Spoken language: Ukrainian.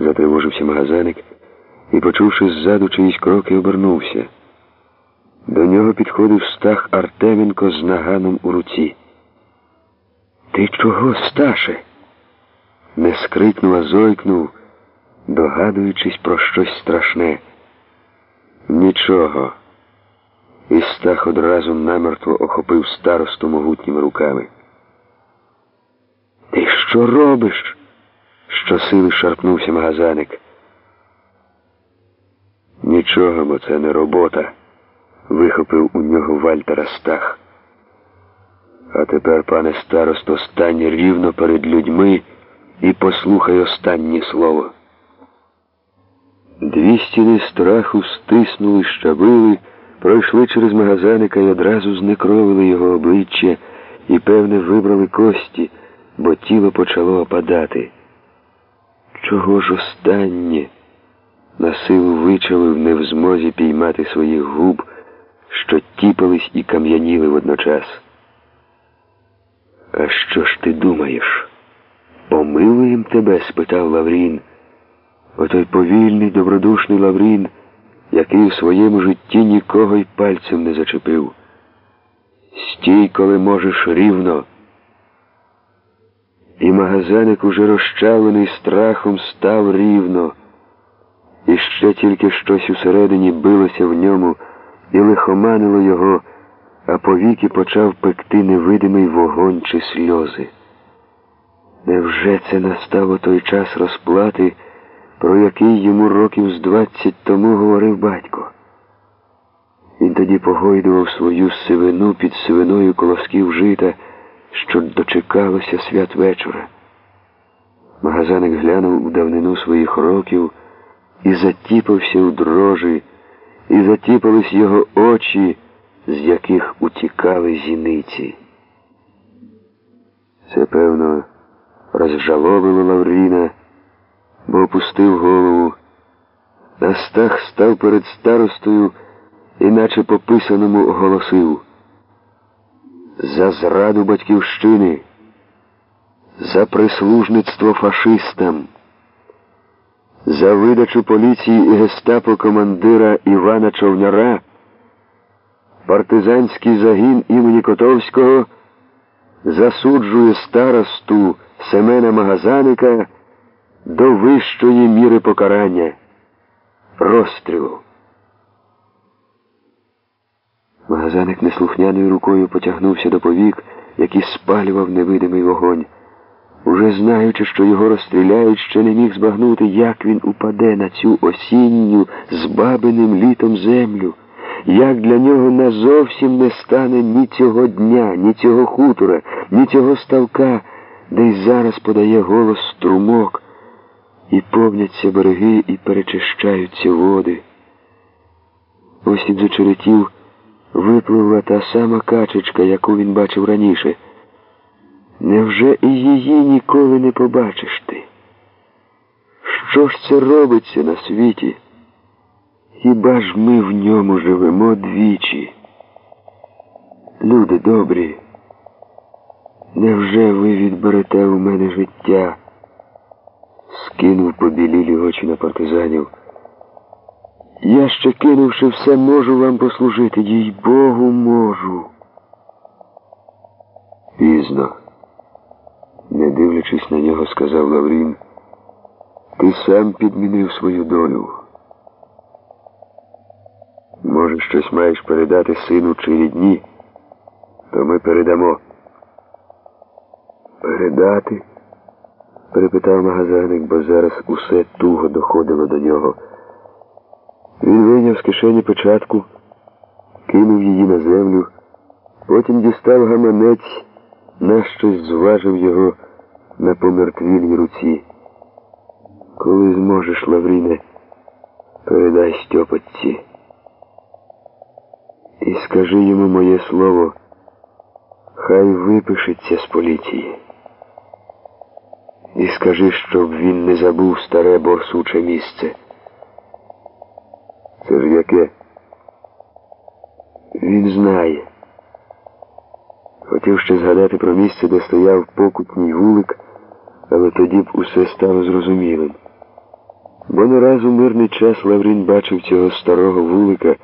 затривожився магазаник і, почувши ззаду чиїсь кроки, обернувся. До нього підходив стах Артеменко з наганом у руці. Ти чого, Сташе? Не скрикнув, а зойкнув, догадуючись про щось страшне. Нічого. І стах одразу намертво охопив старосту могутніми руками. Ти що робиш? Щосили шарпнувся магазаник. Нічого, бо це не робота, вихопив у нього Вальтера стах. А тепер, пане старосто, стань рівно перед людьми і послухай останнє слово. Дві стіни страху стиснули, щабили, пройшли через магазаника і одразу знекровили його обличчя і, певне, вибрали кості, бо тіло почало опадати. Чого ж останнє? На силу вичавив не в змозі піймати своїх губ, що тіпались і кам'яніли водночас. А що ж ти думаєш? Помилуєм тебе? спитав Лаврін. Отой повільний, добродушний Лаврін, який у своєму житті нікого й пальцем не зачепив. Стій, коли можеш рівно. І магазаник, уже розчавлений страхом, став рівно. І ще тільки щось усередині билося в ньому і лихоманило його, а повіки почав пекти невидимий вогонь чи сльози. Невже це настав той час розплати, про який йому років з двадцять тому говорив батько? Він тоді погойдував свою сивину під сивиною колосків жита, що дочекалося святвечора. Магазаник глянув у давнину своїх років і затіпався у дрожі, і затіпались його очі, з яких утікали зіниці. Це, певно, розжалобило Лавріна, бо опустив голову. Настах став перед старостою і наче по писаному оголосив за зраду батьківщини, за прислужництво фашистам, за видачу поліції і гестапо командира Івана Човняра, партизанський загін імені Котовського засуджує старосту Семена Магазаника до вищої міри покарання розстрілу. Магазаник неслухняною рукою потягнувся до повік, які спалював невидимий вогонь. Уже знаючи, що його розстріляють, ще не міг збагнути, як він упаде на цю осінню з бабиним літом землю, як для нього назовсім не стане ні цього дня, ні цього хутора, ні цього ставка, де й зараз подає голос струмок, і повняться береги, і перечищаються води. Ось із очеретів випливла та сама качечка, яку він бачив раніше. Невже і її ніколи не побачиш ти? Що ж це робиться на світі? Хіба ж ми в ньому живемо двічі? Люди добрі, невже ви відберете у мене життя? Скинув побілілі очі на партизанів. Я ще кинувши все, можу вам послужити, їй Богу можу. Пізно, не дивлячись на нього, сказав Лаврін, ти сам підмінив свою долю. Може, щось маєш передати сину чи рідні, то ми передамо. Передати? перепитав магазаник, бо зараз усе туго доходило до нього. Він вийняв з кишені печатку, кинув її на землю, потім дістав гаманець, нащось зважив його на помертвілій руці. Коли зможеш, Лавріне, передай Стьопотці. І скажи йому моє слово, хай випишеться з поліції. І скажи, щоб він не забув старе борсуче місце. Це ж яке? Він знає. Хотів ще згадати про місце, де стояв покутній вулик, але тоді б усе стало зрозумілим. бо не раз у мирний час Лаврін бачив цього старого вулика.